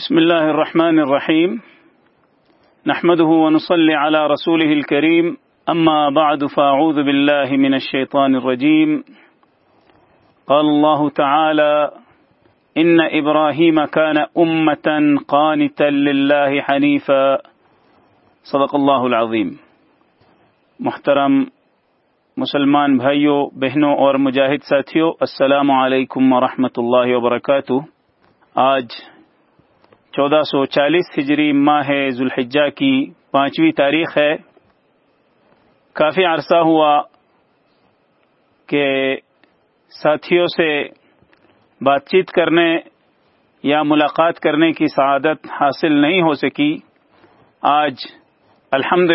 بسم الله الرحمن الرحيم. نحمده ونصلي على رسوله الكريم. أما بعد فأعوذ بالله من الشيطان الرجيم. قال الله تعالى إن إبراهيم كان أمة قانتا لله حنيفا. صدق الله العظيم. محترم مسلمان بھائیوں بہنوں اور مجاہد السلام علیکم ورحمۃ اللہ وبرکاتہ. آج چودہ سو چالیس ہجری ماہ ذوالحجہ کی پانچویں تاریخ ہے۔ کافی عرصہ ہوا کہ ساتھیوں سے بات چیت کرنے یا ملاقات کرنے کی سعادت حاصل نہیں ہو سکی۔ آج الحمد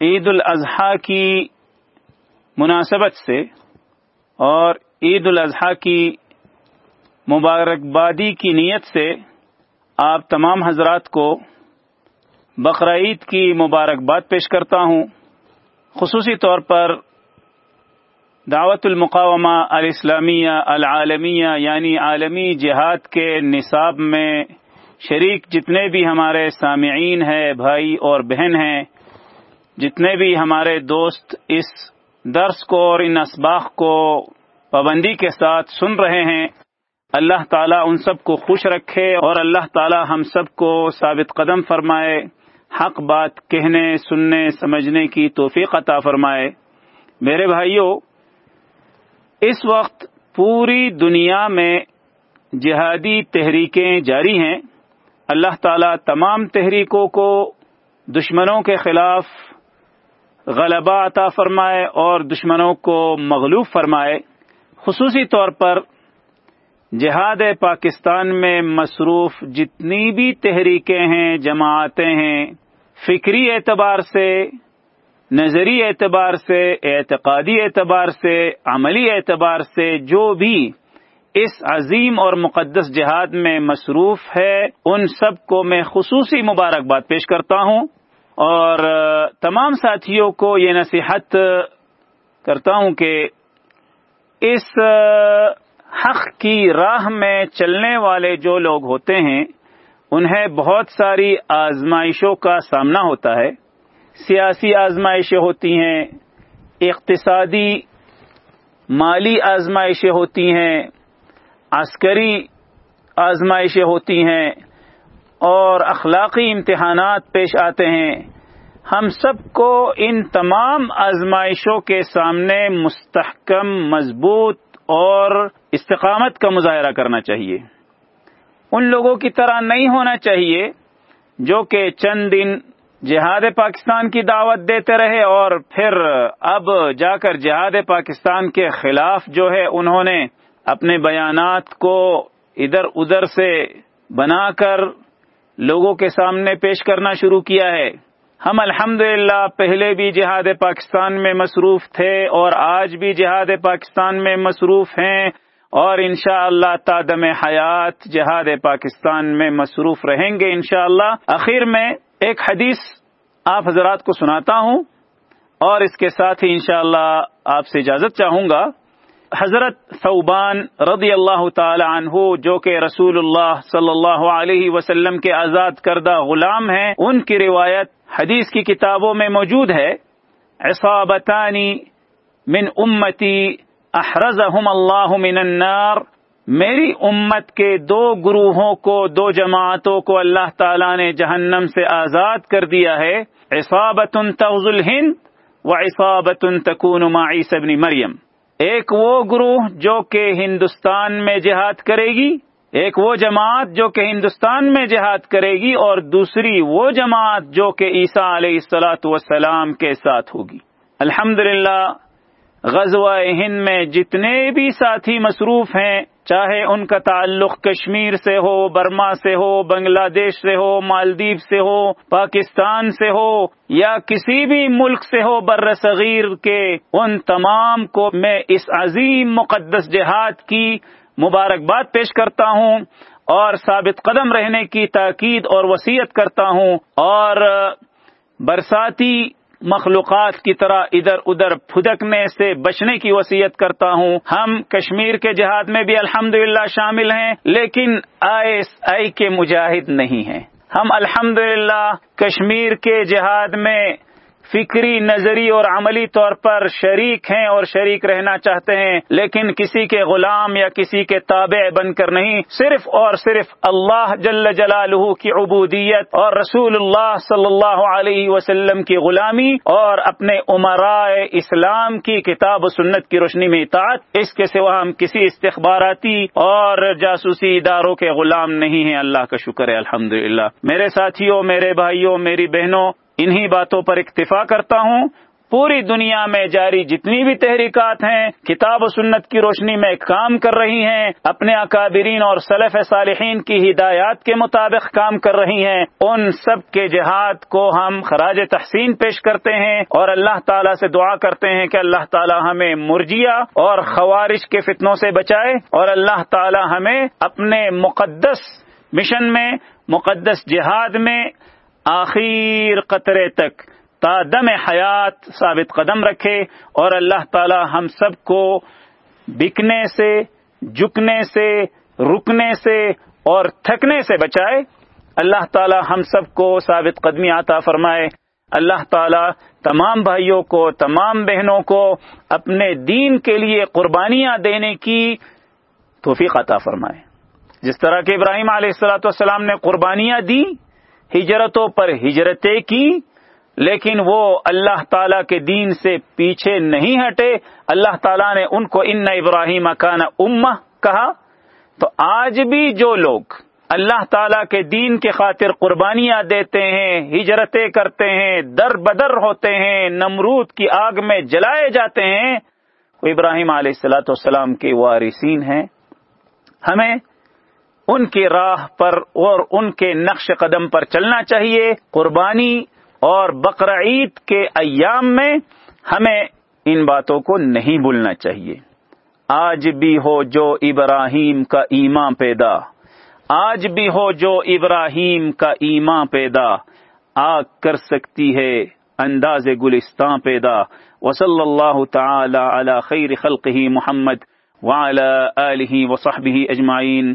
عید الاضحیٰ کی مناسبت سے اور عید الاضحیٰ کی مبارکبادی کی نیت سے آپ تمام حضرات کو بقرعید کی مبارکباد پیش کرتا ہوں۔ خصوصی طور پر دعوت المقامہ الاسلامیہ العالمیہ یعنی عالمی جہاد کے نصاب میں شریک جتنے بھی ہمارے سامعین ہیں، بھائی اور بہن ہیں، جتنے بھی ہمارے دوست اس درس کو اور ان اسباق کو پابندی کے ساتھ سن رہے ہیں اللہ تعالیٰ ان سب کو خوش رکھے اور اللہ تعالیٰ ہم سب کو ثابت قدم فرمائے، حق بات کہنے، سننے، سمجھنے کی توفیق عطا فرمائے۔ میرے بھائیوں اس وقت پوری دنیا میں جہادی تحریکیں جاری ہیں۔ اللہ تعالیٰ تمام تحریکوں کو دشمنوں کے خلاف غلبہ عطا فرمائے اور دشمنوں کو مغلوب فرمائے۔ خصوصی طور پر جہاد پاکستان میں مصروف جتنی بھی تحریکیں ہیں، جماعتیں ہیں، فکری اعتبار سے، نظری اعتبار سے، اعتقادی اعتبار سے، عملی اعتبار سے جو بھی اس عظیم اور مقدس جہاد میں مصروف ہے، ان سب کو میں خصوصی مبارکباد پیش کرتا ہوں۔ اور تمام ساتھیوں کو یہ نصیحت کرتا ہوں کہ اس حق کی راہ میں چلنے والے جو لوگ ہوتے ہیں، انہیں بہت ساری آزمائشوں کا سامنا ہوتا ہے۔ سیاسی آزمائشیں ہوتی ہیں، اقتصادی مالی آزمائشیں ہوتی ہیں، عسکری آزمائشیں ہوتی ہیں اور اخلاقی امتحانات پیش آتے ہیں۔ ہم سب کو ان تمام آزمائشوں کے سامنے مستحکم، مضبوط اور استقامت کا مظاہرہ کرنا چاہیے۔ ان لوگوں کی طرح نہیں ہونا چاہیے جو کہ چند دن جہاد پاکستان کی دعوت دیتے رہے اور پھر اب جا کر جہاد پاکستان کے خلاف جو ہے انہوں نے اپنے بیانات کو ادھر ادھر سے بنا کر لوگوں کے سامنے پیش کرنا شروع کیا ہے۔ ہم الحمد پہلے بھی جہاد پاکستان میں مصروف تھے اور آج بھی جہاد پاکستان میں مصروف ہیں۔ اور انشاء اللہ تادم حیات جہاد پاکستان میں مصروف رہیں گے انشاءاللہ۔ اللہ آخر میں ایک حدیث آپ حضرات کو سناتا ہوں اور اس کے ساتھ ہی انشاءاللہ آپ سے اجازت چاہوں گا۔ حضرت صوبان رضی اللہ تعالی عنہ، جو کہ رسول اللہ صلی اللہ علیہ وسلم کے آزاد کردہ غلام ہیں، ان کی روایت حدیث کی کتابوں میں موجود ہے۔ عصابتانی من امتی احرزہم اللہ من النار، میری امت کے دو گروہوں کو، دو جماعتوں کو اللہ تعالی نے جہنم سے آزاد کر دیا ہے۔ عصابت تغز الہند و عصابت تکون معیس ابن مریم۔ ایک وہ گروہ جو کہ ہندوستان میں جہاد کرے گی، ایک وہ جماعت جو کہ ہندوستان میں جہاد کرے گی، اور دوسری وہ جماعت جو کہ عیسیٰ علیہ السلاۃ وسلام کے ساتھ ہوگی۔ الحمد للہ ہند میں جتنے بھی ساتھی مصروف ہیں، چاہے ان کا تعلق کشمیر سے ہو، برما سے ہو بنگلہ دیش سے ہو، مالدیپ سے ہو، پاکستان سے ہو، یا کسی بھی ملک سے ہو، بر صغیر کے، ان تمام کو میں اس عظیم مقدس جہاد کی مبارکباد پیش کرتا ہوں اور ثابت قدم رہنے کی تاکید اور وسیعت کرتا ہوں اور برساتی مخلوقات کی طرح ادھر ادھر پھدکنے سے بچنے کی وصیت کرتا ہوں۔ ہم کشمیر کے جہاد میں بھی الحمد شامل ہیں، لیکن آئی ایس آئی کے مجاہد نہیں ہیں۔ ہم الحمد کشمیر کے جہاد میں فکری نظری اور عملی طور پر شریک ہیں اور شریک رہنا چاہتے ہیں، لیکن کسی کے غلام یا کسی کے تابع بن کر نہیں، صرف اور صرف اللہ جل جلالہ کی عبودیت اور رسول اللہ صلی اللہ علیہ وسلم کی غلامی اور اپنے عمرائے اسلام کی کتاب و سنت کی روشنی میں اطاعت، اس کے سوا ہم کسی استخباراتی اور جاسوسی اداروں کے غلام نہیں ہیں۔ اللہ کا شکر ہے الحمد میرے ساتھیوں، میرے بھائیوں، میری بہنوں انہی باتوں پر اکتفا کرتا ہوں۔ پوری دنیا میں جاری جتنی بھی تحریکات ہیں، کتاب و سنت کی روشنی میں کام کر رہی ہیں۔ اپنے اکابرین اور صلف صالحین کی ہدایات کے مطابق کام کر رہی ہیں۔ ان سب کے جہاد کو ہم خراج تحسین پیش کرتے ہیں اور اللہ تعالیٰ سے دعا کرتے ہیں کہ اللہ تعالیٰ ہمیں مرجیا اور خوارش کے فتنوں سے بچائے اور اللہ تعالیٰ ہمیں اپنے مقدس مشن میں، مقدس جہاد میں آخر قطرے تک تا دم حیات ثابت قدم رکھے اور اللہ تعالی ہم سب کو بکنے سے جکنے سے، رکنے سے اور تھکنے سے بچائے۔ اللہ تعالی ہم سب کو ثابت قدمی عطا فرمائے۔ اللہ تعالی تمام بھائیوں کو، تمام بہنوں کو اپنے دین کے لیے قربانیاں دینے کی توفیق عطا فرمائے۔ جس طرح کہ ابراہیم علیہ السلاۃ والسلام نے قربانیاں دی ہجرتوں پر ہجرتیں کی، لیکن وہ اللہ تعالی کے دین سے پیچھے نہیں ہٹے۔ اللہ تعالیٰ نے ان کو ان ابراہیم اکانا امہ کہا۔ تو آج بھی جو لوگ اللہ تعالی کے دین کے خاطر قربانیاں دیتے ہیں، ہجرتیں کرتے ہیں، در بدر ہوتے ہیں، نمرود کی آگ میں جلائے جاتے ہیں، وہ ابراہیم علیہ السلاۃ والسلام کے وارثین ہیں۔ ہمیں ان کی راہ پر اور ان کے نقش قدم پر چلنا چاہیے۔ قربانی اور بقرعید کے ایام میں ہمیں ان باتوں کو نہیں بھولنا چاہیے۔ آج بھی ہو جو ابراہیم کا ایماں پیدا۔ آج بھی ہو جو ابراہیم کا ایماں پیدا۔ آ کر سکتی ہے، انداز گلستان پیدا۔ وصلی اللہ تعالی علی خیر خلقہ محمد وعلى آله وصحبه أجمعين